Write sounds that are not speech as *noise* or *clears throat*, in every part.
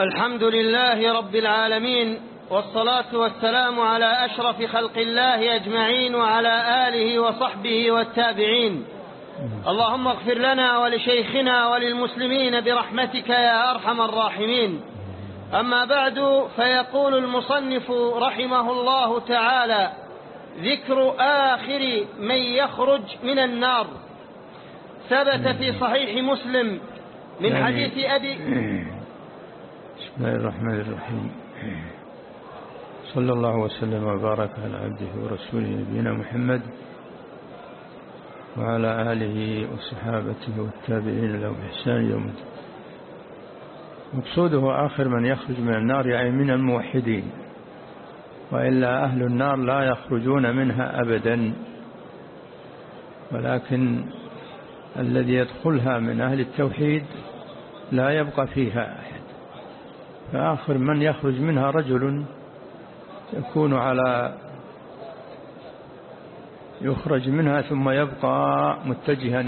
الحمد لله رب العالمين والصلاة والسلام على أشرف خلق الله أجمعين وعلى آله وصحبه والتابعين. اللهم اغفر لنا ولشيخنا وللمسلمين برحمتك يا أرحم الراحمين. أما بعد فيقول المصنف رحمه الله تعالى ذكر آخر من يخرج من النار. ثبت في صحيح مسلم من يعني حديث أبي *clears throat* بسم الله الرحمن الرحيم. صلى الله وسلم وبارك على عبده ورسوله نبينا محمد وعلى آله وصحابته والتابعين له بإحسان يوم الدين. مقصوده آخر من يخرج من النار يعني من الموحدين وإلا أهل النار لا يخرجون منها أبدا ولكن الذي يدخلها من أهل التوحيد لا يبقى فيها. فآخر من يخرج منها رجل يكون على يخرج منها ثم يبقى متجها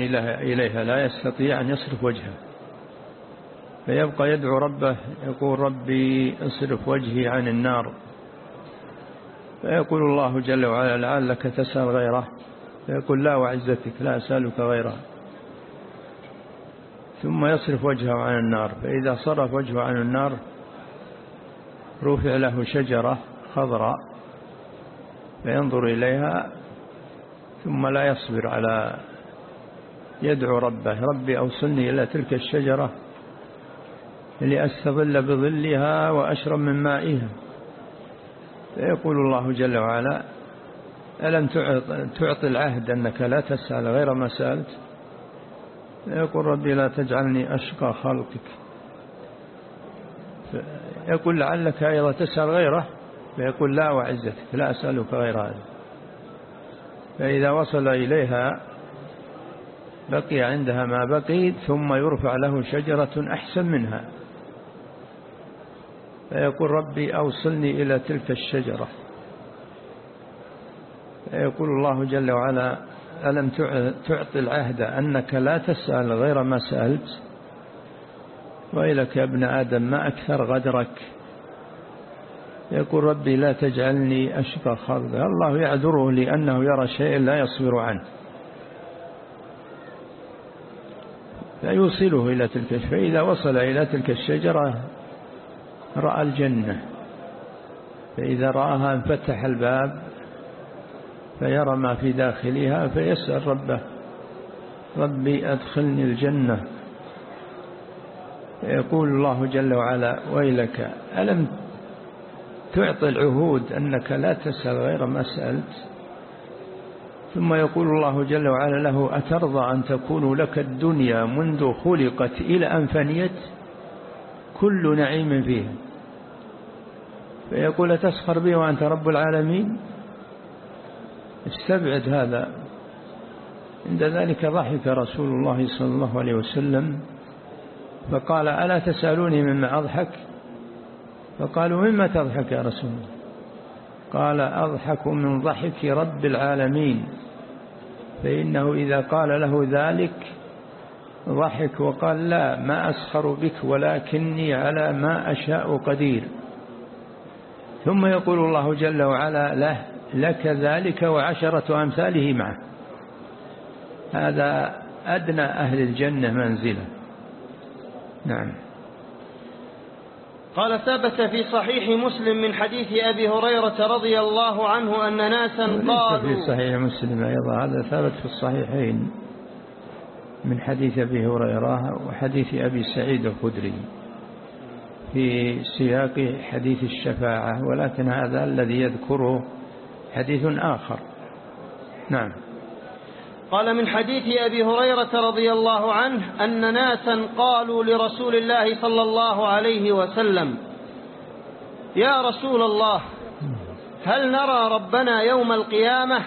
إليها لا يستطيع أن يصرف وجهه. فيبقى يدعو ربه يقول ربي اصرف وجهي عن النار. فيقول الله جل وعلا لعلك تسأل غيره. فيقول لا وعزتك لا أسألك غيره. ثم يصرف وجهه عن النار. فإذا صرف وجهه عن النار رفع له شجرة خضراء فينظر إليها ثم لا يصبر على يدعو ربه ربي أوصلني إلى تلك الشجرة لأستظل بظلها وأشرب من مائها. فيقول الله جل وعلا ألم تعطي العهد أنك لا تسأل غير ما سألت؟ يقول ربي لا تجعلني أشقى خلقك. يقول لعلك أيضا تسأل غيره فيقول لا وعزتك لا أسألك غير هذا. فإذا وصل إليها بقي عندها ما بقي ثم يرفع له شجرة أحسن منها. فيقول ربي أوصلني إلى تلك الشجرة. فيقول الله جل وعلا ألم تعطي العهد أنك لا تسأل غير ما سألت؟ ويلك يا ابن آدم ما أكثر غدرك؟ يقول ربي لا تجعلني أشقى خلقه الله يعذره لأنه يرى شيء لا يصبر عنه. فيوصله إلى تلك فإذا وصل إلى تلك الشجرة رأى الجنة. فإذا رآها انفتح الباب فيرى ما في داخلها فيسأل ربه ربي أدخلني الجنة. يقول الله جل وعلا ويلك ألم تعطي العهود أنك لا تسأل غير ما سألت؟ ثم يقول الله جل وعلا له أترضى أن تكون لك الدنيا منذ خلقت إلى أن فنيت؟ كل نعيم فيها. فيقول تسخر بي وأنت رب العالمين؟ استبعد هذا. عند ذلك ضحك رسول الله صلى الله عليه وسلم. فقال ألا تسألوني مما أضحك؟ فقالوا مما تضحك يا رسول الله؟ قال أضحك من ضحك رب العالمين. فإنه إذا قال له ذلك ضحك وقال لا ما أسخر بك ولكني على ما أشاء قدير. ثم يقول الله جل وعلا له لك ذلك وعشرة أمثاله معه. هذا أدنى أهل الجنة منزلا نعم. قال ثبت في صحيح مسلم من حديث أبي هريرة رضي الله عنه أن ناسا قالوا في صحيح مسلم أيضا. هذا ثبت في الصحيحين من حديث أبي هريرة وحديث أبي سعيد الخدري في سياق حديث الشفاعة ولكن هذا الذي يذكره حديث آخر. نعم. قال من حديث أبي هريرة رضي الله عنه أن ناسا قالوا لرسول الله صلى الله عليه وسلم يا رسول الله هل نرى ربنا يوم القيامة؟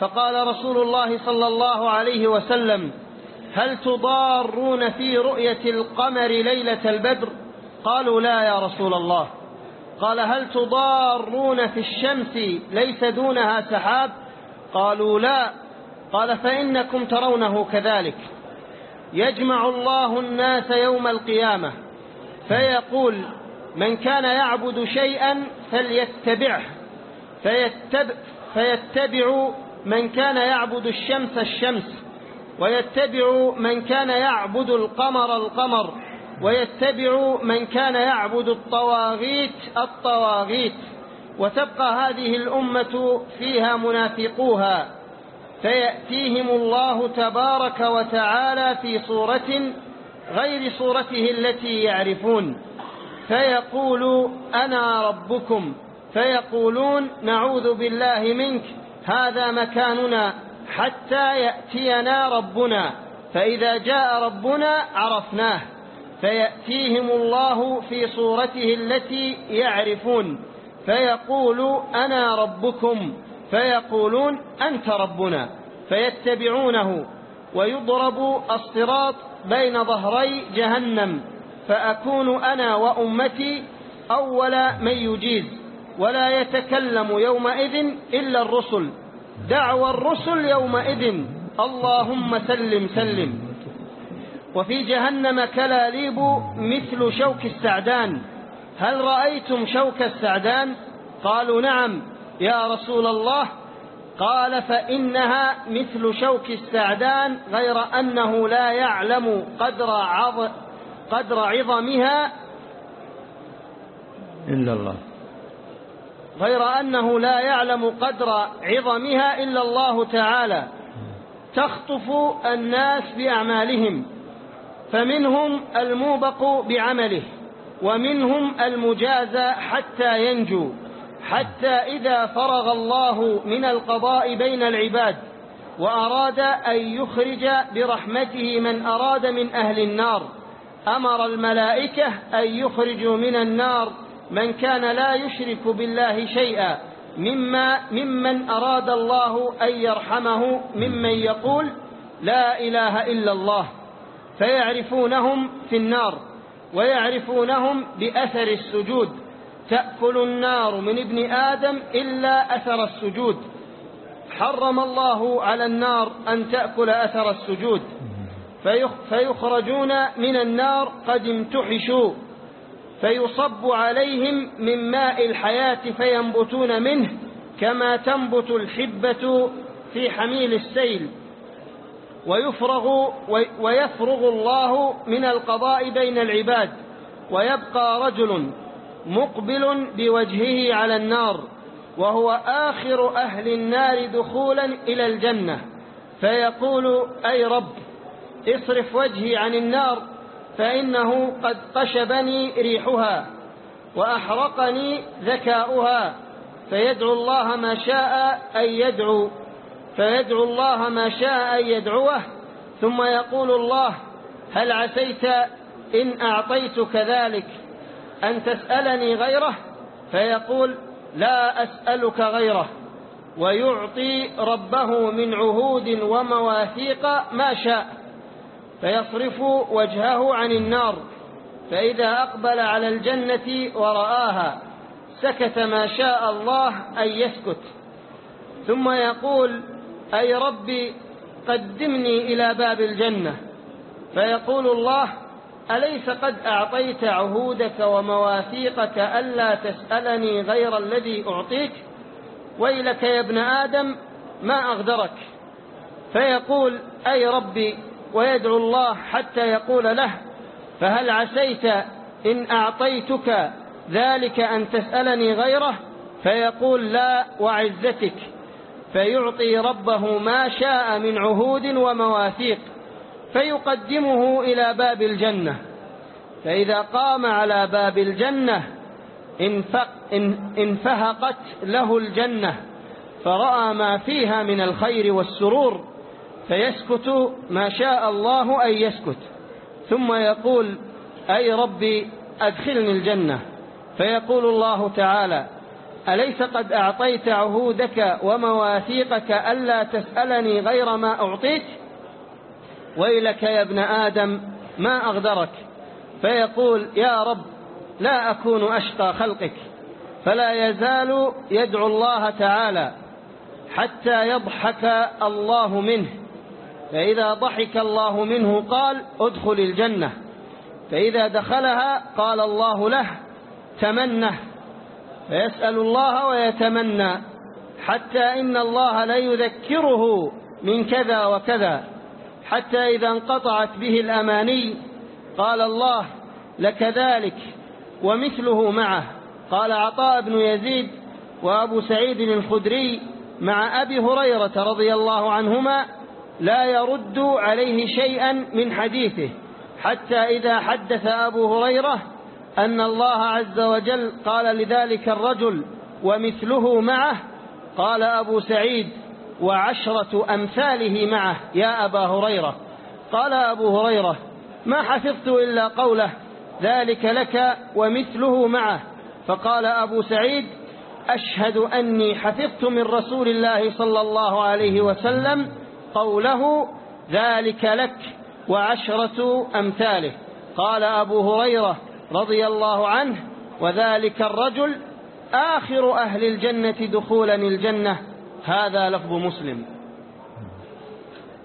فقال رسول الله صلى الله عليه وسلم هل تضارون في رؤية القمر ليلة البدر؟ قالوا لا يا رسول الله. قال هل تضارون في الشمس ليس دونها سحاب؟ قالوا لا. قال فإنكم ترونه كذلك. يجمع الله الناس يوم القيامة. فيقول من كان يعبد شيئا فليتبعه. فيتبع, فيتبع من كان يعبد الشمس الشمس. ويتبع من كان يعبد القمر القمر. ويتبع من كان يعبد الطواغيت الطواغيت. وتبقى هذه الأمة فيها منافقوها. فيأتيهم الله تبارك وتعالى في صورة غير صورته التي يعرفون. فيقول أنا ربكم. فيقولون نعوذ بالله منك. هذا مكاننا حتى يأتينا ربنا. فإذا جاء ربنا عرفناه. فيأتيهم الله في صورته التي يعرفون. فيقول أنا ربكم. فيقولون أنت ربنا فيتبعونه ويضرب الصراط بين ظهري جهنم فأكون أنا وأمتي أول من يجيز ولا يتكلم يومئذ إلا الرسل. دعوى الرسل يومئذ اللهم سلم سلم. وفي جهنم كلاليب مثل شوك السعدان. هل رأيتم شوك السعدان؟ قالوا نعم. يا رسول الله قال فإنها مثل شوك السعدان غير أنه لا يعلم قدر, عظ قدر عظمها إلا الله. غير أنه لا يعلم قدر عظمها إلا الله تعالى. تخطف الناس بأعمالهم فمنهم الموبق بعمله ومنهم المجازى حتى ينجو. حتى إذا فرغ الله من القضاء بين العباد وأراد أن يخرج برحمته من أراد من أهل النار أمر الملائكة أن يخرجوا من النار من كان لا يشرك بالله شيئا مما ممن أراد الله أن يرحمه ممن يقول لا إله إلا الله فيعرفونهم في النار ويعرفونهم بأثر السجود. تأكل النار من ابن آدم إلا أثر السجود. حرم الله على النار أن تأكل أثر السجود. فيخرجون من النار قد امتحشوا. فيصب عليهم من ماء الحياة فينبتون منه كما تنبت الحبة في حميل السيل. ويفرغ ويفرغ الله من القضاء بين العباد. ويبقى رجل مقبل بوجهه على النار وهو آخر أهل النار دخولا إلى الجنة. فيقول أي رب اصرف وجهي عن النار فإنه قد قشبني ريحها وأحرقني ذكاؤها. فيدعو الله ما شاء أن يدعو فيدعو الله ما شاء أن يدعوه. ثم يقول الله هل عسيت إن أعطيتك ذلك؟ أن تسألني غيره فيقول لا أسألك غيره ويعطي ربه من عهود ومواثيق ما شاء فيصرف وجهه عن النار فإذا أقبل على الجنة ورآها سكت ما شاء الله أن يسكت. ثم يقول أي ربي قدمني إلى باب الجنة فيقول الله أليس قد أعطيت عهودك ومواثيقك ألا تسألني غير الذي أعطيك؟ ويلك يا ابن آدم ما أغدرك. فيقول أي ربي ويدعو الله حتى يقول له فهل عسيت إن أعطيتك ذلك أن تسألني غيره؟ فيقول لا وعزتك. فيعطي ربه ما شاء من عهود ومواثيق. فيقدمه إلى باب الجنة. فإذا قام على باب الجنة انفهقت له الجنة. فرأى ما فيها من الخير والسرور فيسكت ما شاء الله أن يسكت. ثم يقول أي ربي أدخلني الجنة. فيقول الله تعالى أليس قد أعطيت عهودك ومواثيقك ألا تسألني غير ما أعطيت؟ ويلك يا ابن آدم ما أغدرك فيقول يا رب لا أكون أشقى خلقك فلا يزال يدعو الله تعالى حتى يضحك الله منه فإذا ضحك الله منه قال ادخل الجنة فإذا دخلها قال الله له تمنه فيسأل الله ويتمنى حتى إن الله ليذكره من كذا وكذا. حتى إذا انقطعت به الأماني قال الله لك ذلك ومثله معه. قال عطاء بن يزيد وأبو سعيد الخدري مع أبي هريرة رضي الله عنهما لا يرد عليه شيئا من حديثه حتى إذا حدث أبو هريرة أن الله عز وجل قال لذلك الرجل ومثله معه قال أبو سعيد وعشرة أمثاله معه. يا أبا هريرة. قال أبو هريرة ما حفظت إلا قوله ذلك لك ومثله معه. فقال أبو سعيد أشهد أني حفظت من رسول الله صلى الله عليه وسلم قوله ذلك لك وعشرة أمثاله. قال أبو هريرة رضي الله عنه وذلك الرجل آخر أهل الجنة دخولا الجنة. هذا لفظ مسلم.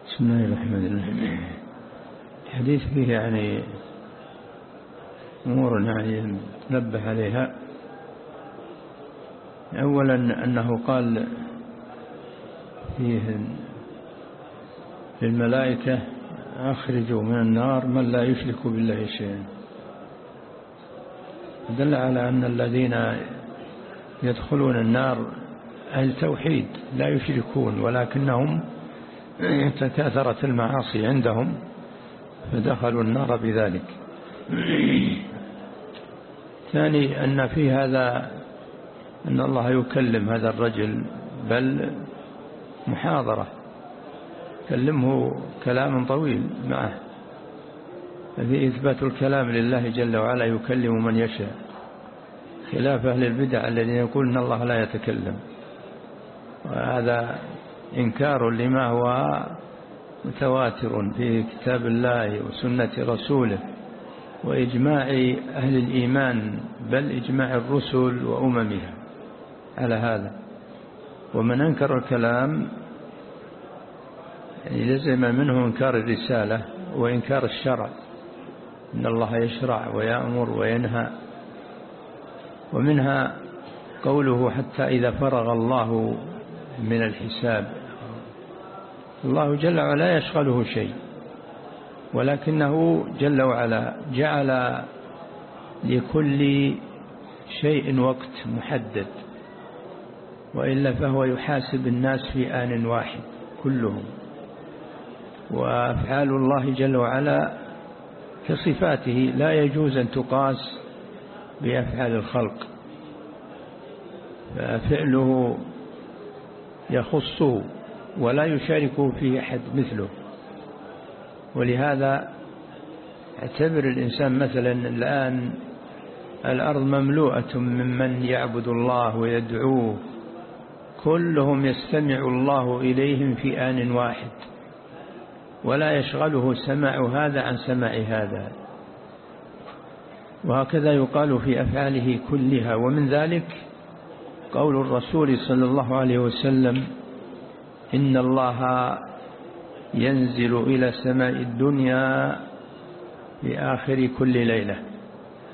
بسم الله الرحمن الرحيم. الحديث فيه يعني أمور يعني نبه عليها. أولا أنه قال فيه للملائكة أخرجوا من النار من لا يشرك بالله شيئا. دل على أن الذين يدخلون النار أهل توحيد لا يشركون ولكنهم تكاثرت المعاصي عندهم فدخلوا النار بذلك. ثاني أن في هذا أن الله يكلم هذا الرجل بل محاضرة كلمه كلام طويل معه ففي إثبات الكلام لله جل وعلا يكلم من يشاء خلاف أهل البدع الذين يقولون الله لا يتكلم. وهذا إنكار لما هو متواتر في كتاب الله وسنة رسوله وإجماع أهل الإيمان بل إجماع الرسل وأممها على هذا. ومن أنكر الكلام يعني لزم منه إنكار الرسالة وإنكار الشرع. إن الله يشرع ويأمر وينهى. ومنها قوله حتى إذا فرغ الله من الحساب. الله جل وعلا يشغله شيء ولكنه جل وعلا جعل لكل شيء وقت محدد وإلا فهو يحاسب الناس في آن واحد كلهم. وأفعال الله جل وعلا كصفاته لا يجوز أن تقاس بأفعال الخلق ففعله يخصه ولا يشاركه فيه أحد مثله. ولهذا اعتبر الإنسان مثلا الآن الأرض مملوءة ممن يعبد الله ويدعوه. كلهم يستمع الله إليهم في آن واحد ولا يشغله سماع هذا عن سماع هذا. وهكذا يقال في أفعاله كلها. ومن ذلك قول الرسول صلى الله عليه وسلم إن الله ينزل إلى سماء الدنيا في آخر كل ليلة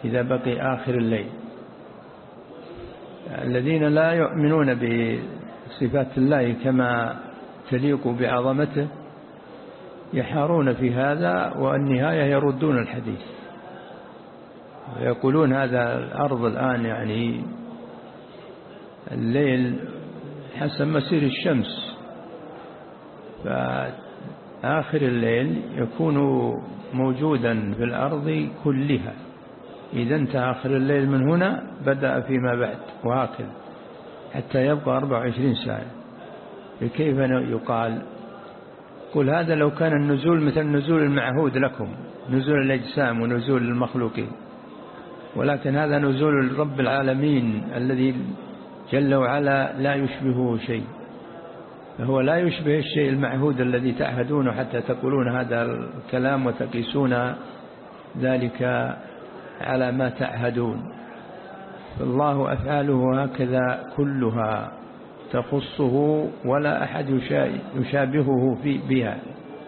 إذا بقي آخر الليل. الذين لا يؤمنون بصفات الله كما تليق بعظمته يحارون في هذا والنهاية يردون الحديث ويقولون هذا الأرض الآن يعني الليل حسب مسير الشمس. فآخر الليل يكون موجودا في الأرض كلها. إذا انتهى آخر الليل من هنا بدأ فيما بعد وهكذا حتى يبقى 24 ساعة. كيف يقال؟ قل هذا لو كان النزول مثل النزول المعهود لكم نزول الأجسام ونزول المخلوقين. ولكن هذا نزول رب العالمين الذي جل وعلا لا يشبهه شيء. فهو لا يشبه الشيء المعهود الذي تعهدونه حتى تقولون هذا الكلام وتقيسون ذلك على ما تعهدون فالله أفعاله هكذا كلها تخصه ولا أحد يشابهه في بها.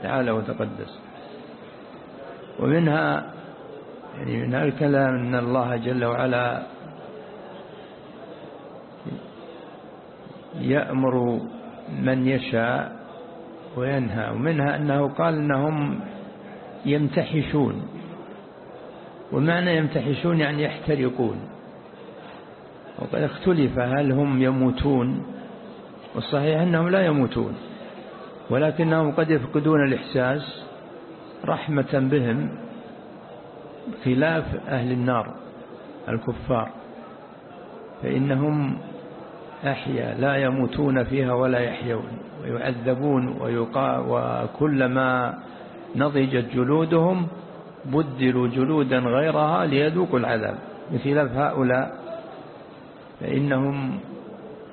تعالى وتقدس. ومنها يعني من الكلام أن الله جل وعلا يأمر من يشاء وينهى ومنها أنه قال أنهم يمتحشون. ومعنى يمتحشون يعني يحترقون. وقد اختلف هل هم يموتون والصحيح أنهم لا يموتون ولكنهم قد يفقدون الإحساس رحمة بهم خلاف أهل النار الكفار. فإنهم أحيا لا يموتون فيها ولا يحيون. ويعذبون ويقا وكلما نضجت جلودهم بدلوا جلودا غيرها ليذوقوا العذاب. بخلاف هؤلاء فإنهم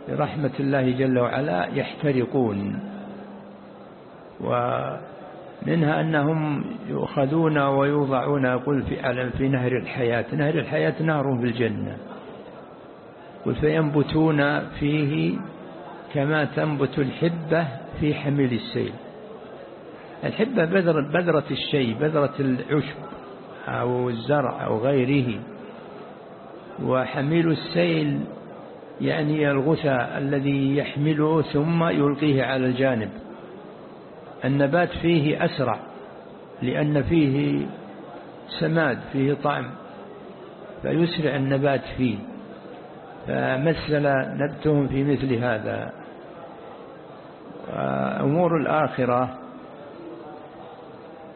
برحمة الله جل وعلا يحترقون. ومنها أنهم يؤخذون ويوضعون يقول في, في نهر الحياة. نهر الحياة نهر في الجنة. قل فينبتون فيه كما تنبت الحبة في حمل السيل. الحبة بذرة, بذرة الشيء بذرة العشب أو الزرع أو غيره. وحميل السيل يعني الغثاء الذي يحمله ثم يلقيه على الجانب. النبات فيه أسرع لأن فيه سماد فيه طعم. فيسرع النبات فيه. فمثل نبتهم في مثل هذا. أمور الآخرة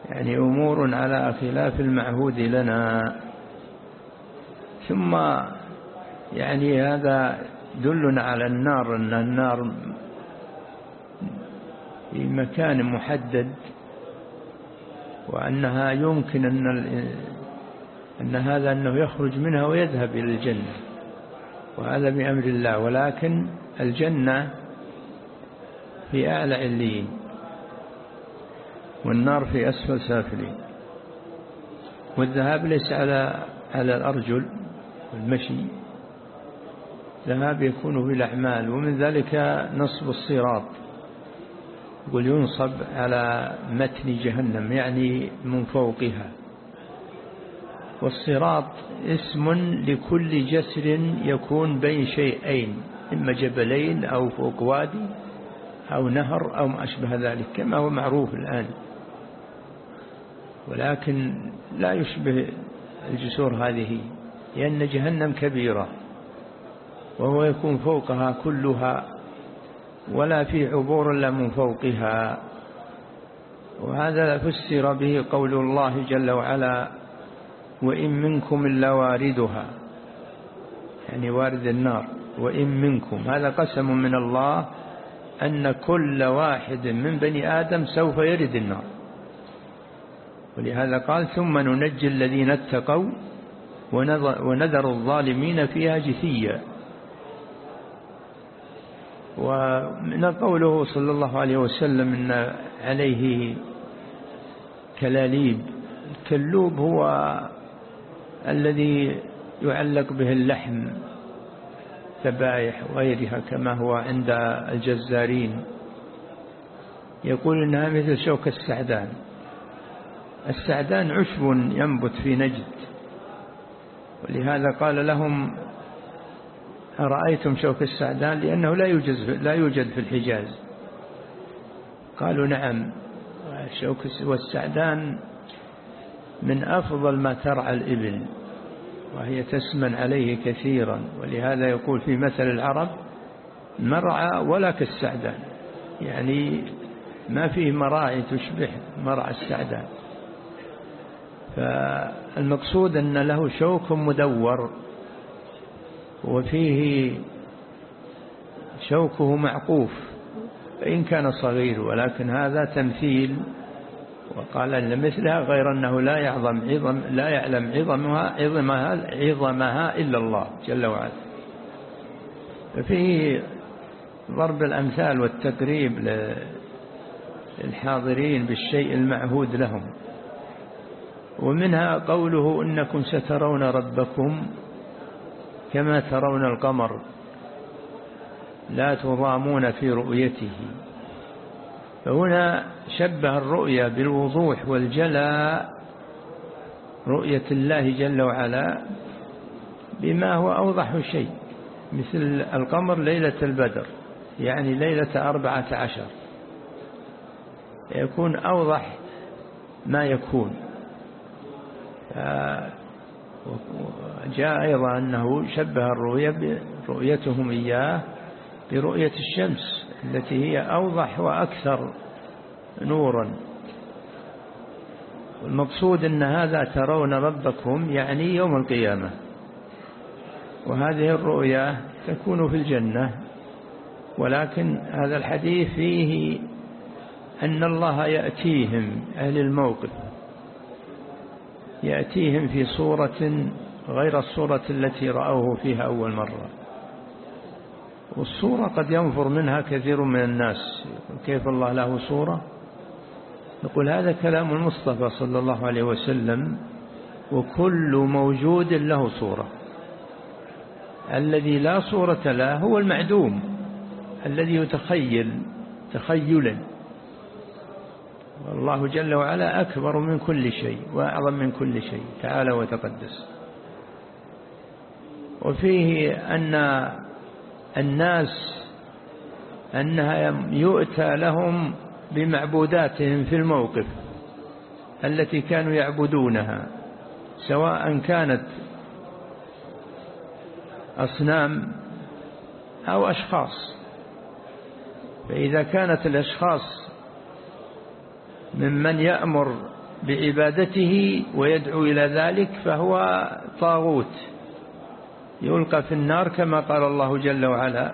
يعني أمور على خلاف المعهود لنا. ثم يعني هذا دلنا على النار أن النار في مكان محدد وأنها يمكن أن, أن هذا أنه يخرج منها ويذهب إلى الجنة. وهذا بأمر الله ولكن الجنة في أعلى عليين والنار في أسفل سافلين. والذهاب ليس على على الأرجل والمشي ذهاب يكون بالأعمال ومن ذلك نصب الصراط. يقول ينصب على متن جهنم يعني من فوقها. والصراط اسم لكل جسر يكون بين شيئين إما جبلين أو فوق وادي أو نهر أو ما أشبه ذلك كما هو معروف الآن. ولكن لا يشبه الجسور هذه لأن جهنم كبيرة وهو يكون فوقها كلها ولا في عبور إلا من فوقها. وهذا فسر به قول الله جل وعلا وإن منكم إلا واردها. يعني وارد النار. وإن منكم. هذا قسم من الله أن كل واحد من بني آدم سوف يرد النار. ولهذا قال ثم ننجي الذين اتقوا ونذر الظالمين فيها جثيا. ومن قوله صلى الله عليه وسلم إن عليه كلاليب. الكلوب هو الذي يعلق به اللحم ذبائح وغيرها كما هو عند الجزارين. يقول إنها مثل شوك السعدان. السعدان عشب ينبت في نجد. ولهذا قال لهم أرأيتم شوك السعدان؟ لأنه لا يوجد لا يوجد في الحجاز. قالوا نعم شوك والسعدان من أفضل ما ترعى الإبل وهي تسمن عليه كثيرا. ولهذا يقول في مثل العرب مرعى ولا كالسعدان. يعني ما فيه مراعي تشبه مرعى السعدان. فالمقصود أن له شوك مدور وفيه شوكه معقوف فإن كان صغير ولكن هذا تمثيل وقال أن مثلها غير أنه لا يعظم عظم لا يعلم عظمها عظمها عظمها إلا الله جل وعلا. ففيه ضرب الأمثال والتقريب للحاضرين بالشيء المعهود لهم. ومنها قوله إنكم سترون ربكم كما ترون القمر لا تضامون في رؤيته. فهنا شبه الرؤيا بالوضوح والجلاء رؤية الله جل وعلا بما هو أوضح شيء مثل القمر ليلة البدر يعني ليلة أربعة عشر. يكون أوضح ما يكون. جاء أيضا أنه شبه الرؤية برؤيتهم إياه برؤية الشمس. التي هي أوضح وأكثر نورا. المقصود أن هذا ترون ربكم يعني يوم القيامة. وهذه الرؤيا تكون في الجنة. ولكن هذا الحديث فيه أن الله يأتيهم أهل الموقف يأتيهم في صورة غير الصورة التي رأوه فيها أول مرة. والصورة قد ينفر منها كثير من الناس. كيف الله له صورة؟ يقول هذا كلام المصطفى صلى الله عليه وسلم وكل موجود له صورة. الذي لا صورة له هو المعدوم الذي يتخيل تخيلا. والله جل وعلا أكبر من كل شيء وأعظم من كل شيء. تعالى وتقدس. وفيه أن الناس أنها يؤتى لهم بمعبوداتهم في الموقف التي كانوا يعبدونها سواء كانت أصنام أو أشخاص. فإذا كانت الأشخاص ممن يأمر بعبادته ويدعو إلى ذلك فهو طاغوت. يلقى في النار كما قال الله جل وعلا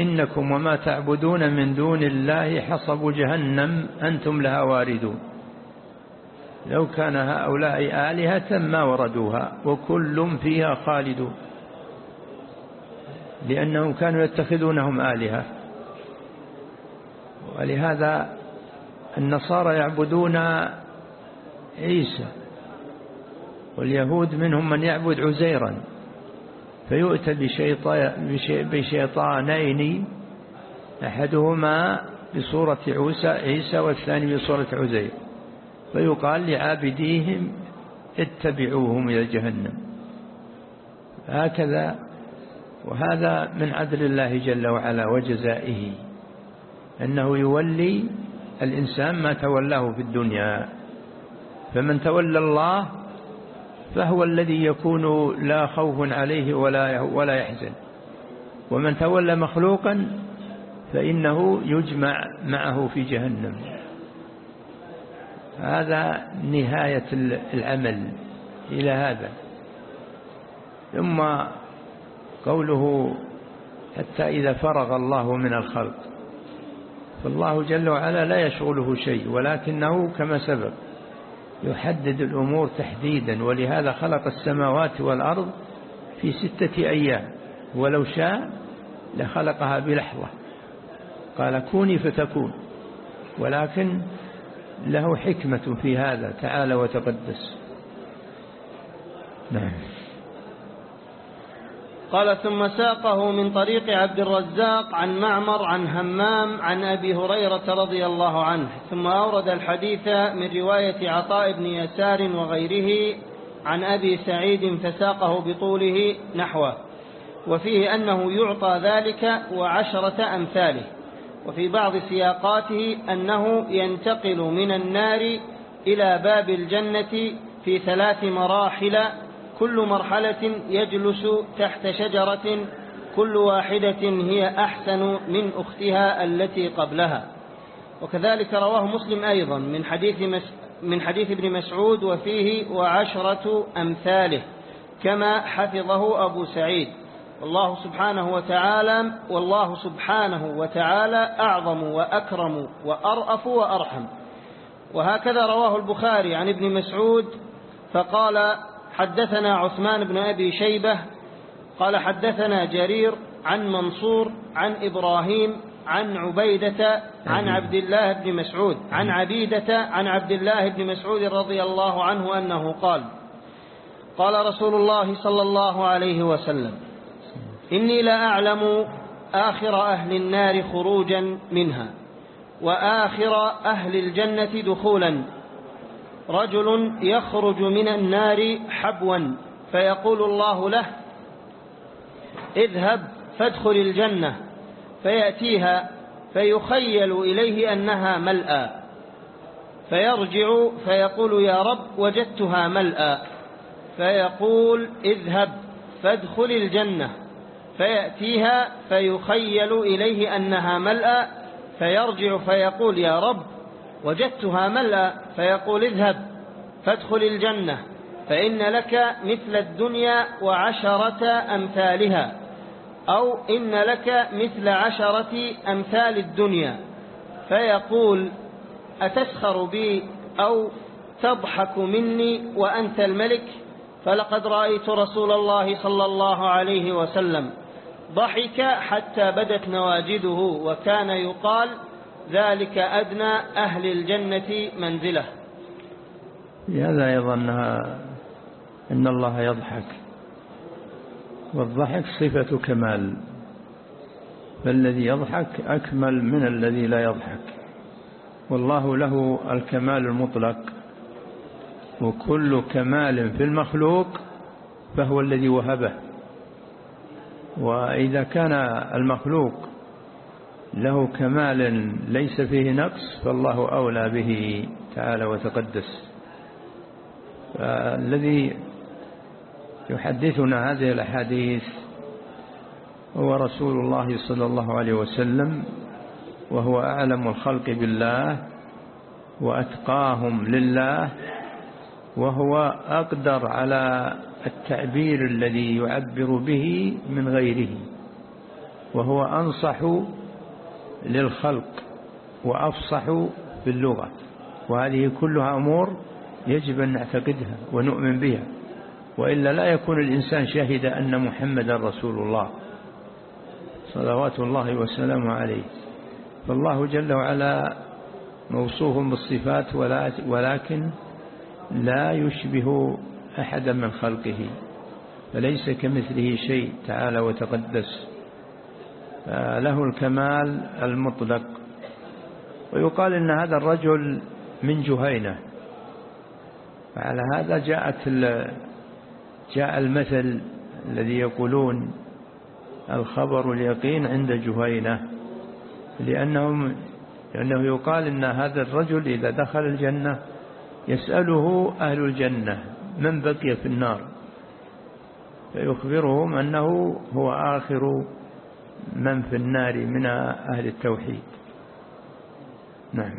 إنكم وما تعبدون من دون الله حصب جهنم أنتم لها واردون. لو كان هؤلاء آلهة ما وردوها وكل فيها خالدون. لأنهم كانوا يتخذونهم آلهة. ولهذا النصارى يعبدون عيسى واليهود منهم من يعبد عزيرا. فيؤتى بشيطانين أحدهما بصورة عوسى عيسى والثاني بصورة عزير. فيقال لعابديهم اتبعوهم إلى جهنم. هكذا وهذا من عدل الله جل وعلا وجزائه أنه يولي الإنسان ما تولاه في الدنيا. فمن تولى الله فهو الذي يكون لا خوف عليه ولا ولا يحزن. ومن تولى مخلوقا فإنه يجمع معه في جهنم. هذا نهاية العمل إلى هذا. ثم قوله حتى إذا فرغ الله من الخلق. فالله جل وعلا لا يشغله شيء ولكنه كما سبق يحدد الأمور تحديدا ولهذا خلق السماوات والأرض في ستة أيام. ولو شاء لخلقها بلحظة. قال كوني فتكون. ولكن له حكمة في هذا تعالى وتقدس. نعم. قال ثم ساقه من طريق عبد الرزاق عن معمر عن همام عن أبي هريرة رضي الله عنه. ثم أورد الحديث من رواية عطاء بن يسار وغيره عن أبي سعيد فساقه بطوله نحوه. وفيه أنه يعطى ذلك وعشرة أمثاله. وفي بعض سياقاته أنه ينتقل من النار إلى باب الجنة في ثلاث مراحل كل مرحلة يجلس تحت شجرة كل واحدة هي أحسن من أختها التي قبلها. وكذلك رواه مسلم أيضا من حديث, من حديث ابن مسعود وفيه وعشرة أمثاله كما حفظه أبو سعيد. والله سبحانه وتعالى والله سبحانه وتعالى أعظم وأكرم وأرأف وأرحم. وهكذا رواه البخاري عن ابن مسعود فقال حدثنا عثمان بن أبي شيبة قال حدثنا جرير عن منصور عن إبراهيم عن عبيدة عن عبد الله بن مسعود عن عبيدة عن عبد الله بن مسعود رضي الله عنه أنه قال قال رسول الله صلى الله عليه وسلم إني لا أعلم آخر أهل النار خروجا منها وآخر أهل الجنة دخولا رجل يخرج من النار حبوا فيقول الله له اذهب فادخل الجنة فيأتيها فيخيل إليه أنها ملأى فيرجع فيقول يا رب وجدتها ملأى فيقول اذهب فادخل الجنة فيأتيها فيخيل إليه أنها ملأى فيرجع فيقول يا رب وجدتها ملأى فيقول اذهب فادخل الجنة فإن لك مثل الدنيا وعشرة أمثالها أو إن لك مثل عشرة أمثال الدنيا. فيقول أتسخر بي أو تضحك مني وأنت الملك؟ فلقد رأيت رسول الله صلى الله عليه وسلم ضحك حتى بدت نواجده وكان يقال ذلك أدنى أهل الجنة منزله. لهذا أيضا أن الله يضحك والضحك صفة كمال فالذي يضحك أكمل من الذي لا يضحك. والله له الكمال المطلق وكل كمال في المخلوق فهو الذي وهبه. وإذا كان المخلوق له كمال ليس فيه نقص فالله أولى به تعالى وتقدس. الذي يحدثنا هذه الأحاديث هو رسول الله صلى الله عليه وسلم وهو أعلم الخلق بالله وأتقاهم لله وهو أقدر على التعبير الذي يعبر به من غيره وهو أنصح للخلق وأفصح في اللغة وهذه كلها أمور يجب أن نعتقدها ونؤمن بها. وإلا لا يكون الإنسان شهد أن محمد رسول الله صلوات الله وسلامه عليه. فالله جل وعلا موصوف بالصفات ولكن لا يشبه أحدا من خلقه فليس كمثله شيء تعالى وتقدس. له الكمال المطلق. ويقال إن هذا الرجل من جهينة. فعلى هذا جاءت جاء المثل الذي يقولون الخبر اليقين عند جهينة. لأنهم لأنه يقال إن هذا الرجل إذا دخل الجنة يسأله أهل الجنة من بقي في النار. فيخبرهم أنه هو آخر من في النار من أهل التوحيد. نعم.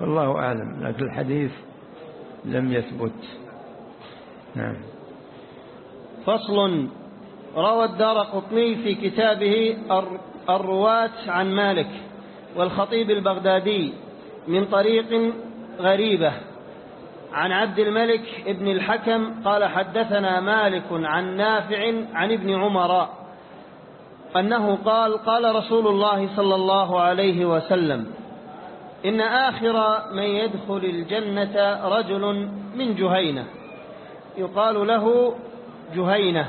والله أعلم. لكن الحديث لم يثبت. نعم. فصل. روى الدار قطني في كتابه الرواة عن مالك والخطيب البغدادي من طريق غريبة. عن عبد الملك ابن الحكم قال حدثنا مالك عن نافع عن ابن عمر أنه قال قال رسول الله صلى الله عليه وسلم إن آخر من يدخل الجنة رجل من جهينة يقال له جهينة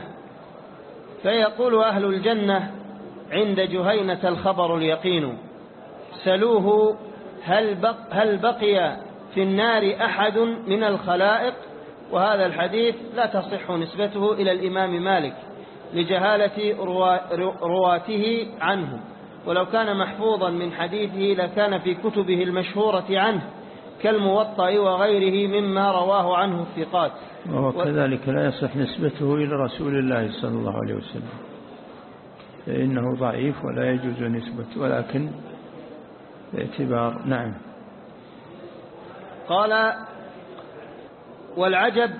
فيقول أهل الجنة عند جهينة الخبر اليقين سلوه هل, بق هل بقي في النار أحد من الخلائق؟ وهذا الحديث لا تصح نسبته إلى الإمام مالك. لجهالة رواته عنه. ولو كان محفوظا من حديثه لكان في كتبه المشهورة عنه كالموطأ وغيره مما رواه عنه الثقات. وكذلك لا يصح نسبته إلى رسول الله صلى الله عليه وسلم. فإنه ضعيف ولا يجوز نسبته ولكن باعتبار نعم. قال والعجب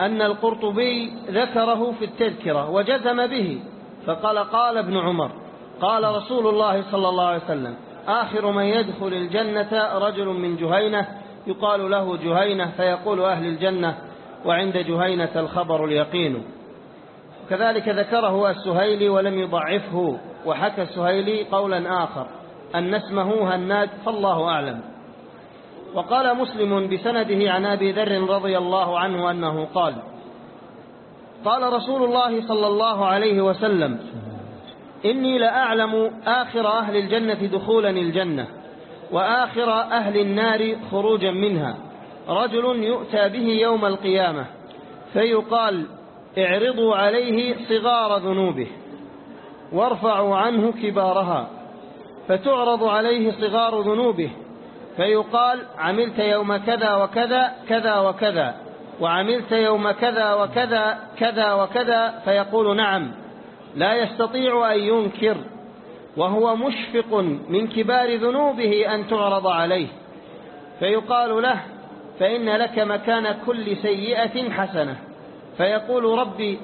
أن القرطبي ذكره في التذكرة وجزم به فقال قال ابن عمر قال رسول الله صلى الله عليه وسلم آخر من يدخل الجنة رجل من جهينة يقال له جهينة فيقول أهل الجنة وعند جهينة الخبر اليقين. كذلك ذكره السهيلي ولم يضعفه وحكى السهيلي قولا آخر أن اسمه هناد فالله أعلم. وقال مسلم بسنده عن أبي ذر رضي الله عنه أنه قال قال رسول الله صلى الله عليه وسلم إني لأعلم آخر أهل الجنة دخولا الجنة وآخر أهل النار خروجا منها. رجل يؤتى به يوم القيامة فيقال اعرضوا عليه صغار ذنوبه وارفعوا عنه كبارها فتعرض عليه صغار ذنوبه فيقال عملت يوم كذا وكذا كذا وكذا وعملت يوم كذا وكذا كذا وكذا فيقول نعم لا يستطيع أن ينكر وهو مشفق من كبار ذنوبه أن تعرض عليه. فيقال له فإن لك مكان كل سيئة حسنة. فيقول ربي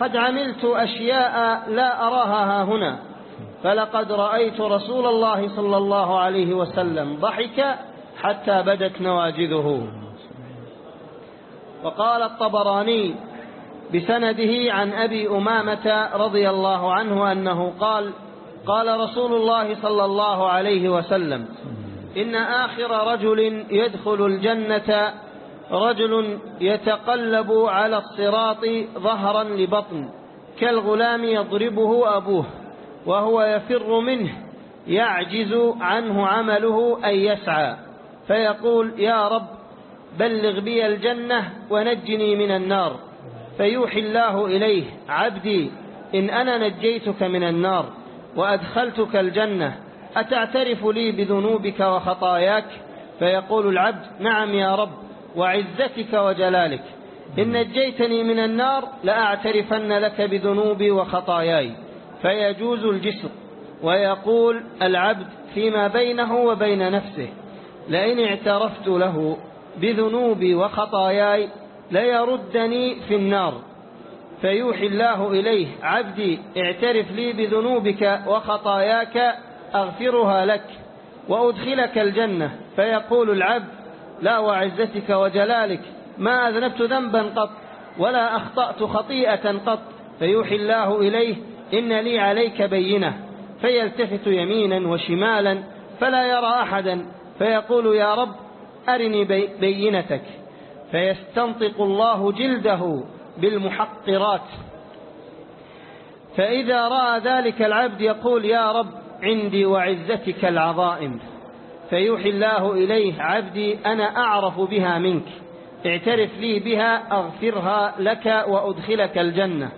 قد عملت أشياء لا أراها هنا. فلقد رأيت رسول الله صلى الله عليه وسلم ضحك حتى بدت نواجذه. وقال الطبراني بسنده عن أبي أمامة رضي الله عنه أنه قال قال رسول الله صلى الله عليه وسلم إن آخر رجل يدخل الجنة رجل يتقلب على الصراط ظهرا لبطن كالغلام يضربه أبوه. وهو يفر منه يعجز عنه عمله أن يسعى. فيقول يا رب بلغ بي الجنة ونجني من النار. فيوحي الله إليه عبدي إن أنا نجيتك من النار وأدخلتك الجنة أتعترف لي بذنوبك وخطاياك؟ فيقول العبد نعم يا رب وعزتك وجلالك إن نجيتني من النار لأعترفن لك بذنوبي وخطاياي. فيجوز الجسر ويقول العبد فيما بينه وبين نفسه لئن اعترفت له بذنوبي وخطاياي ليردني في النار. فيوحي الله إليه عبدي اعترف لي بذنوبك وخطاياك أغفرها لك وأدخلك الجنة. فيقول العبد لا وعزتك وجلالك ما أذنبت ذنبا قط ولا أخطأت خطيئة قط. فيوحي الله إليه إن لي عليك بينة فيلتفت يمينا وشمالا فلا يرى أحدا فيقول يا رب أرني بينتك. فيستنطق الله جلده بالمحقرات. فإذا رأى ذلك العبد يقول يا رب عندي وعزتك العظائم. فيوحي الله إليه عبدي أنا أعرف بها منك اعترف لي بها أغفرها لك وأدخلك الجنة.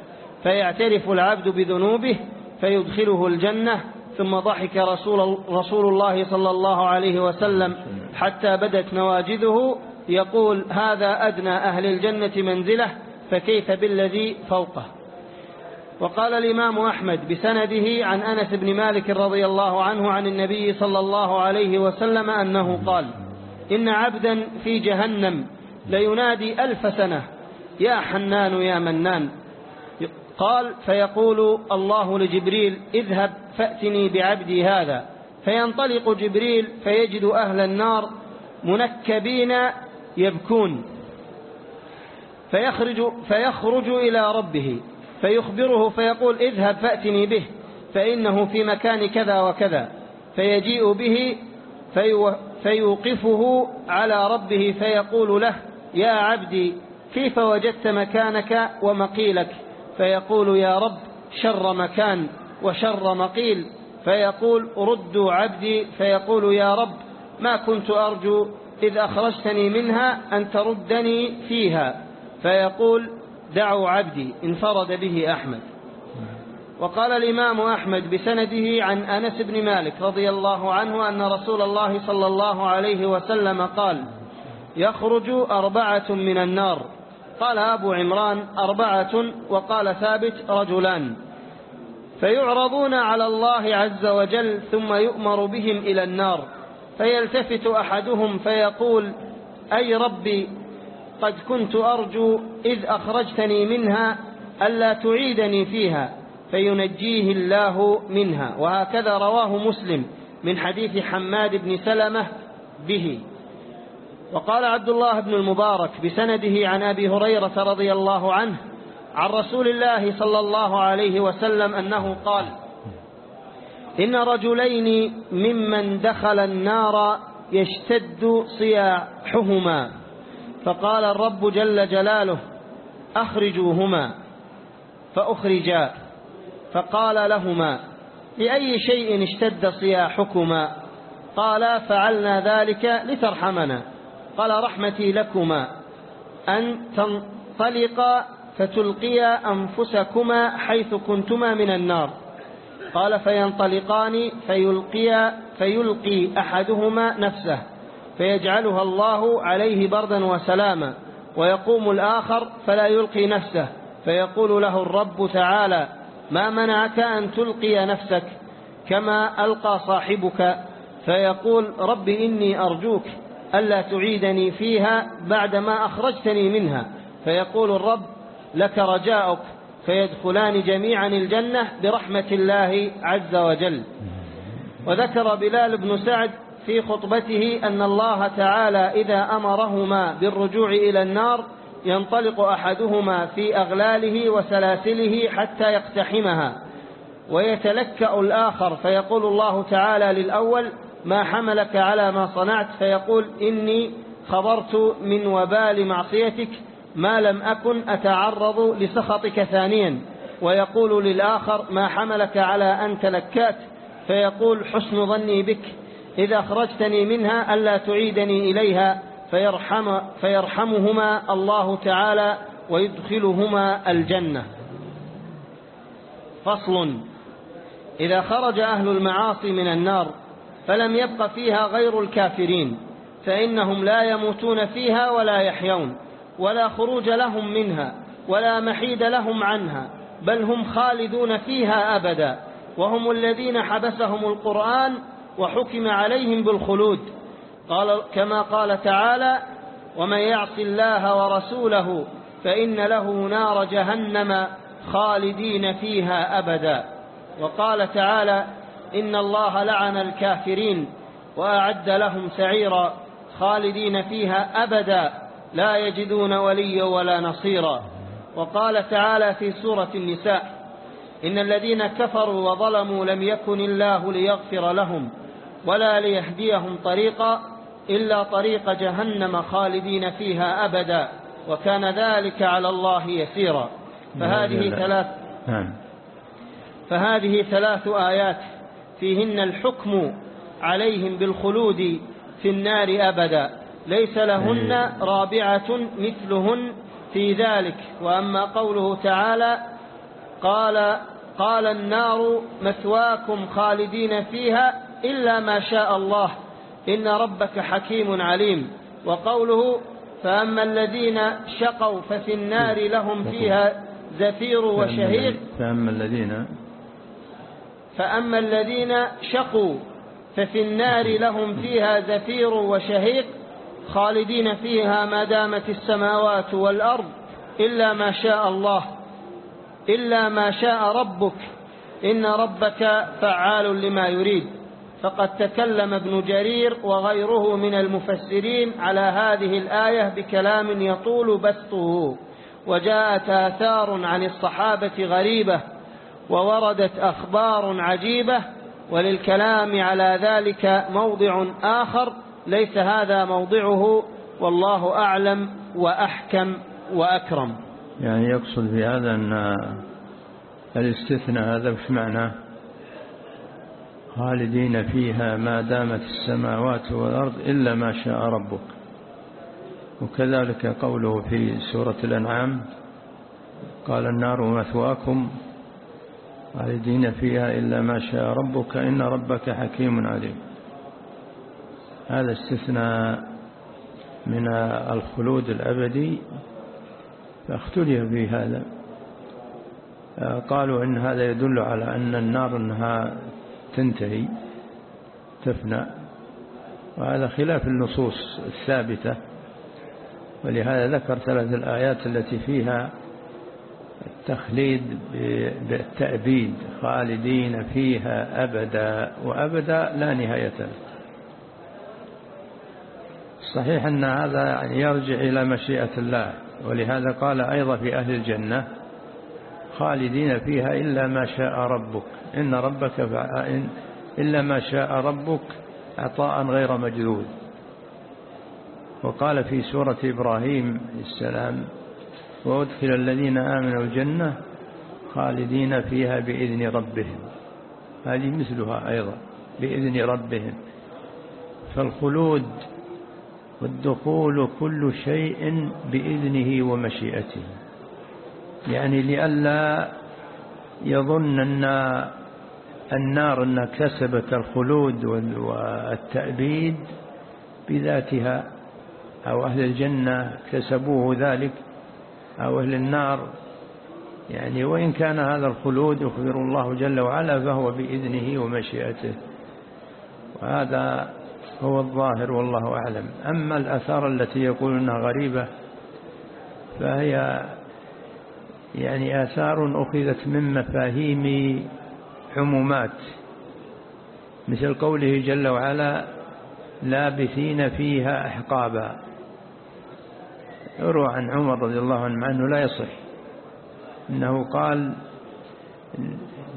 فيعترف العبد بذنوبه فيدخله الجنة ثم ضحك رسول, رسول الله صلى الله عليه وسلم حتى بدت نواجذه يقول هذا أدنى أهل الجنة منزلة فكيف بالذي فوقه؟ وقال الإمام أحمد بسنده عن أنس بن مالك رضي الله عنه عن النبي صلى الله عليه وسلم أنه قال إن عبدا في جهنم لينادي ألف سنة يا حنان يا منان قال فيقول الله لجبريل اذهب فأتني بعبدي هذا. فينطلق جبريل فيجد أهل النار منكبين يبكون. فيخرج, فيخرج إلى ربه. فيخبره فيقول اذهب فأتني به فإنه في مكان كذا وكذا. فيجيء به فيوقفه على ربه فيقول له يا عبدي كيف وجدت مكانك ومقيلك؟ فيقول يا رب شر مكان وشر مقيل فيقول ردوا عبدي فيقول يا رب ما كنت أرجو إذ أخرجتني منها أن تردني فيها فيقول دعوا عبدي انفرد به أحمد. وقال الإمام أحمد بسنده عن أنس بن مالك رضي الله عنه أن رسول الله صلى الله عليه وسلم قال يخرج أربعة من النار. قال أبو عمران أربعة وقال ثابت رجلان. فيعرضون على الله عز وجل ثم يؤمر بهم إلى النار. فيلتفت أحدهم فيقول أي ربي قد كنت أرجو إذ أخرجتني منها ألا تعيدني فيها. فينجيه الله منها. وهكذا رواه مسلم من حديث حماد بن سلمة به. وقال عبد الله بن المبارك بسنده عن أبي هريرة رضي الله عنه عن رسول الله صلى الله عليه وسلم أنه قال إن رجلين ممن دخل النار يشتد صياحهما. فقال الرب جل جلاله أخرجوهما فأخرجا. فقال لهما لأي شيء اشتد صياحكما؟ قالا فعلنا ذلك لترحمنا. قال رحمتي لكما أن تنطلقا فتلقيا أنفسكما حيث كنتما من النار. قال فينطلقان فيلقيا فيلقي أحدهما نفسه فيجعلها الله عليه بردا وسلاما ويقوم الآخر فلا يلقي نفسه فيقول له الرب تعالى ما منعك أن تلقي نفسك كما ألقى صاحبك؟ فيقول رب إني أرجوك ألا تعيدني فيها بعدما أخرجتني منها. فيقول الرب لك رجاؤك فيدخلان جميعا الجنة برحمة الله عز وجل. وذكر بلال بن سعد في خطبته أن الله تعالى إذا أمرهما بالرجوع إلى النار ينطلق أحدهما في أغلاله وسلاسله حتى يقتحمها ويتلكأ الآخر. فيقول الله تعالى للأول ما حملك على ما صنعت فيقول إني خبرت من وبال معصيتك ما لم أكن أتعرض لسخطك ثانيا. ويقول للآخر ما حملك على أن تلكأت فيقول حسن ظني بك. إذا أخرجتني منها ألا تعيدني إليها فيرحم فيرحمهما الله تعالى ويدخلهما الجنة. فصل. إذا خرج أهل المعاصي من النار فلم يبق فيها غير الكافرين فإنهم لا يموتون فيها ولا يحيون ولا خروج لهم منها ولا محيد لهم عنها بل هم خالدون فيها أبدا وهم الذين حبسهم القرآن وحكم عليهم بالخلود. قال كما قال تعالى ومن يعص الله ورسوله فإن له نار جهنم خالدين فيها أبدا وقال تعالى إن الله لعن الكافرين وأعد لهم سعيرا خالدين فيها أبدا لا يجدون وليا ولا نصيرا. وقال تعالى في سورة النساء إن الذين كفروا وظلموا لم يكن الله ليغفر لهم ولا ليهديهم طريقا إلا طريق جهنم خالدين فيها أبدا وكان ذلك على الله يسيرا. فهذه ثلاث نعم. فهذه ثلاث آيات فيهن الحكم عليهم بالخلود في النار أبدا. ليس لهن إيه. رابعة مثلهن في ذلك. وأما قوله تعالى قال قال النار مثواكم خالدين فيها إلا ما شاء الله. إن ربك حكيم عليم. وقوله فأما الذين شقوا ففي النار لهم فيها زفير وشهيق. فأما الذين فأما الذين شقوا ففي النار لهم فيها زفير وشهيق خالدين فيها ما دامت السماوات والأرض إلا ما شاء الله إلا ما شاء ربك إن ربك فعال لما يريد. فقد تكلم ابن جرير وغيره من المفسرين على هذه الآية بكلام يطول بسطه وجاءت آثار عن الصحابة غريبة. ووردت أخبار عجيبة وللكلام على ذلك موضع آخر ليس هذا موضعه والله أعلم وأحكم وأكرم. يعني يقصد في هذا أن الاستثناء هذا وش معناه؟ خالدين فيها ما دامت السماوات والأرض إلا ما شاء ربك. وكذلك قوله في سورة الأنعام قال النار مثواكم خالدين فيها إلا ما شاء ربك إن ربك حكيم عليم. هذا استثناء من الخلود الأبدي فاختلف في هذا. قالوا إن هذا يدل على أن النار أنها تنتهي تفنى. وهذا خلاف النصوص الثابتة. ولهذا ذكر ثلاث الآيات التي فيها التخليد بالتأبيد خالدين فيها أبدا وأبدا لا نهاية له. صحيح أن هذا يعني يرجع إلى مشيئة الله ولهذا قال أيضا في أهل الجنة خالدين فيها إلا ما شاء ربك. إن ربك فعائن إلا ما شاء ربك عطاء غير مجذوذ. وقال في سورة إبراهيم السلام وأدخل الذين آمنوا الجنة خالدين فيها بإذن ربهم. هذه مثلها أيضا بإذن ربهم. فالخلود والدخول كل شيء بإذنه ومشيئته. يعني لئلا يظن أن النار أن كسبت الخلود والتأبيد بذاتها أو أهل الجنة كسبوه ذلك أو أهل النار. يعني وإن كان هذا الخلود يخبر الله جل وعلا فهو بإذنه ومشيئته. وهذا هو الظاهر والله أعلم. أما الأثار التي يقول أنها غريبة فهي يعني آثار أخذت من مفاهيم عمومات. مثل قوله جل وعلا لابثين فيها أحقابا. يروى عن عمر رضي الله عنه أنه لا يصح. أنه قال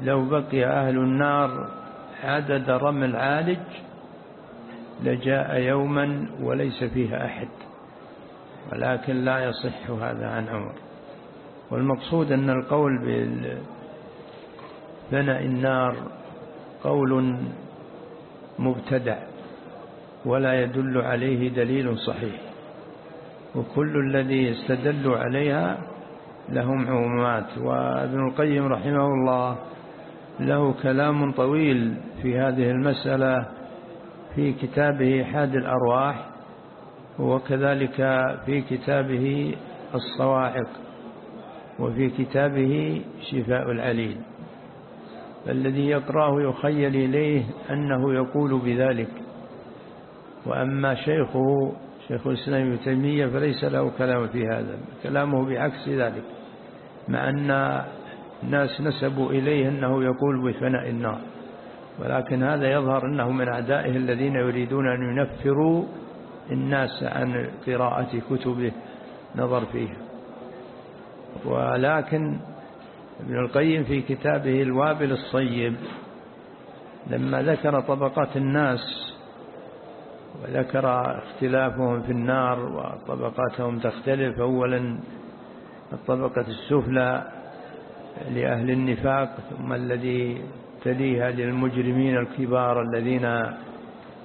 لو بقي أهل النار عدد رمل عالج لجاء يوما وليس فيها أحد ولكن لا يصح هذا عن عمر. والمقصود أن القول بفناء النار قول مبتدع ولا يدل عليه دليل صحيح. وكل الذي استدلوا عليها لهم عمومات. وابن القيم رحمه الله له كلام طويل في هذه المسألة في كتابه حاد الأرواح وكذلك في كتابه الصواعق وفي كتابه شفاء العليل. فالذي يقرأه يخيل إليه أنه يقول بذلك. وأما شيخه شيخ الإسلام ابن تيمية فليس له كلام في هذا. كلامه بعكس ذلك مع أن الناس نسبوا إليه أنه يقول بفناء النار. ولكن هذا يظهر أنه من أعدائه الذين يريدون أن ينفروا الناس عن قراءة كتبه نظر فيها ولكن ابن القيم في كتابه الوابل الصيب لما ذكر طبقات الناس وذكر اختلافهم في النار وطبقاتهم تختلف. أولا الطبقة السفلى لأهل النفاق ثم الذي تليها للمجرمين الكبار الذين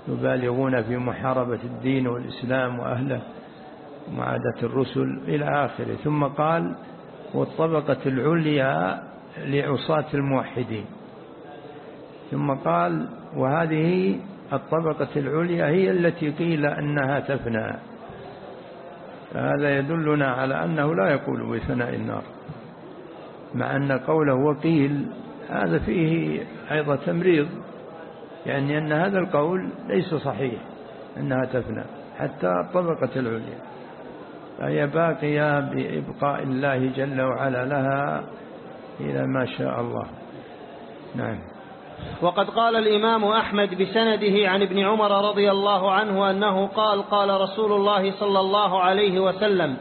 يبالغون في محاربة الدين والإسلام وأهله ومعادة الرسل إلى آخره. ثم قال والطبقة العليا لعصاة الموحدين. ثم قال وهذه الطبقة العليا هي التي قيل أنها تفنى. فهذا يدلنا على أنه لا يقول بفناء النار مع أن قوله وقيل هذا فيه أيضا تمريض يعني أن هذا القول ليس صحيح أنها تفنى حتى الطبقة العليا. فهي باقية بإبقاء الله جل وعلا لها إلى ما شاء الله. نعم. وقد قال الإمام أحمد بسنده عن ابن عمر رضي الله عنه أنه قال قال رسول الله صلى الله عليه وسلم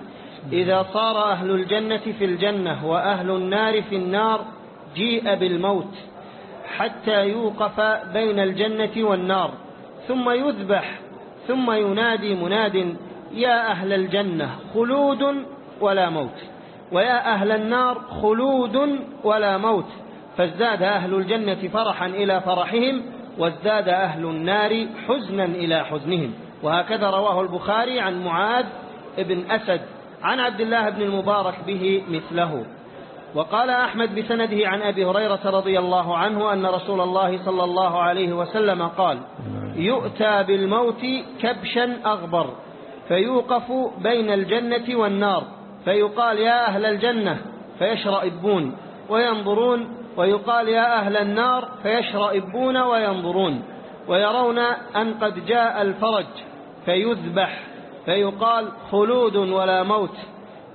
إذا صار أهل الجنة في الجنة وأهل النار في النار جيء بالموت حتى يوقف بين الجنة والنار ثم يذبح ثم ينادي مناد يا أهل الجنة خلود ولا موت ويا أهل النار خلود ولا موت فازداد أهل الجنة فرحا إلى فرحهم وازداد أهل النار حزنا إلى حزنهم. وهكذا رواه البخاري عن معاذ بن أسد عن عبد الله بن المبارك به مثله. وقال أحمد بسنده عن أبي هريرة رضي الله عنه أن رسول الله صلى الله عليه وسلم قال يؤتى بالموت كبشا أغبر فيوقف بين الجنة والنار فيقال يا أهل الجنة فيشرئبون وينظرون ويقال يا أهل النار فيشرئبون وينظرون ويرون أن قد جاء الفرج فيذبح فيقال خلود ولا موت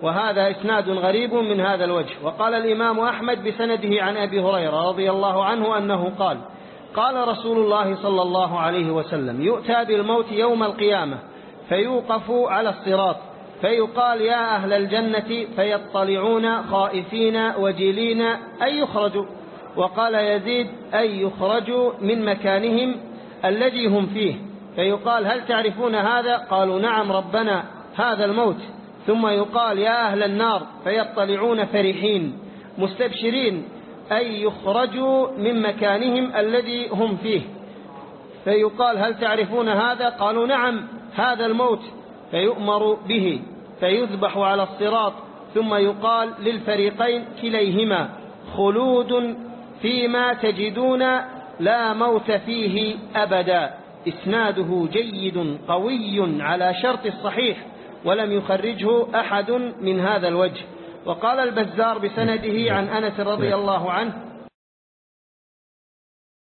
وهذا إسناد غريب من هذا الوجه. وقال الإمام أحمد بسنده عن أبي هريرة رضي الله عنه أنه قال قال رسول الله صلى الله عليه وسلم يؤتى بالموت يوم القيامة فيوقف على الصراط فيقال يا أهل الجنة فيطلعون خائفين وجلين أن يخرجوا. وقال يزيد أن يخرجوا من مكانهم الذي هم فيه. فيقال هل تعرفون هذا؟ قالوا نعم ربنا هذا الموت. ثم يقال يا أهل النار فيطلعون فرحين مستبشرين أن يخرجوا من مكانهم الذي هم فيه. فيقال هل تعرفون هذا؟ قالوا نعم هذا الموت. فيؤمر به فيذبح على الصراط ثم يقال للفريقين كليهما خلود فيما تجدون لا موت فيه أبدا. إسناده جيد قوي على شرط الصحيح ولم يخرجه أحد من هذا الوجه. وقال البزار بسنده عن أنس رضي الله عنه